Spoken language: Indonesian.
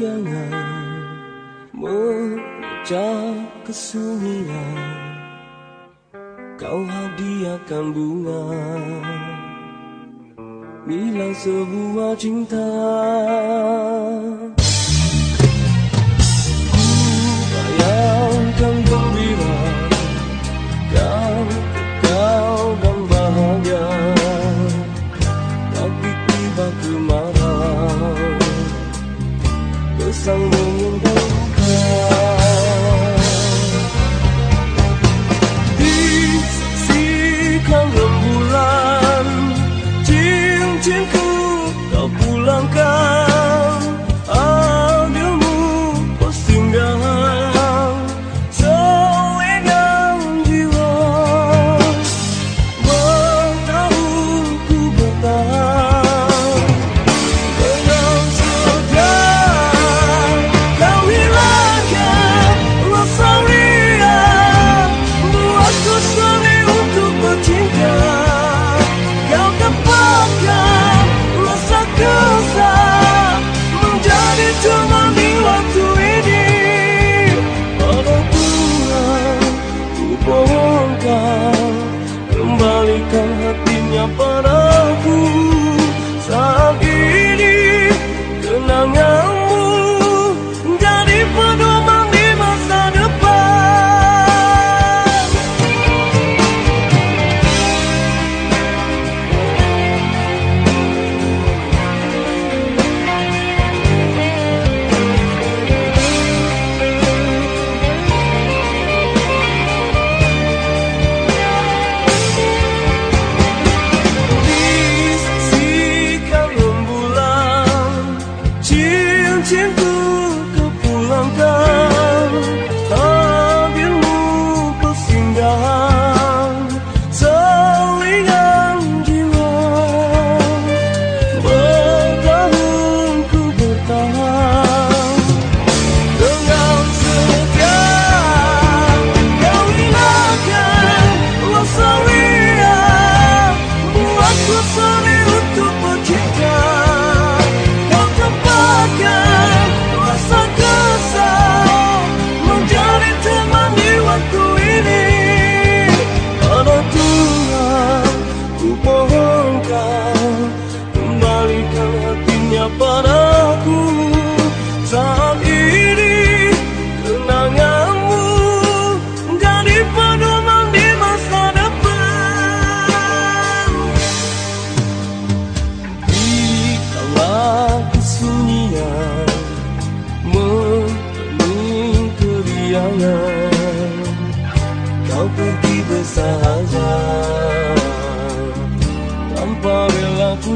kesiangan kesunyian. Kau hadiahkan bunga Bilang sebuah cinta. so. engkau Kembalikan hatinya padaku. Saat ini kenanganmu Jadi pedoman di masa depan. Di kala kesunyian Mening Kau pergi bersahaja tanpa rela ku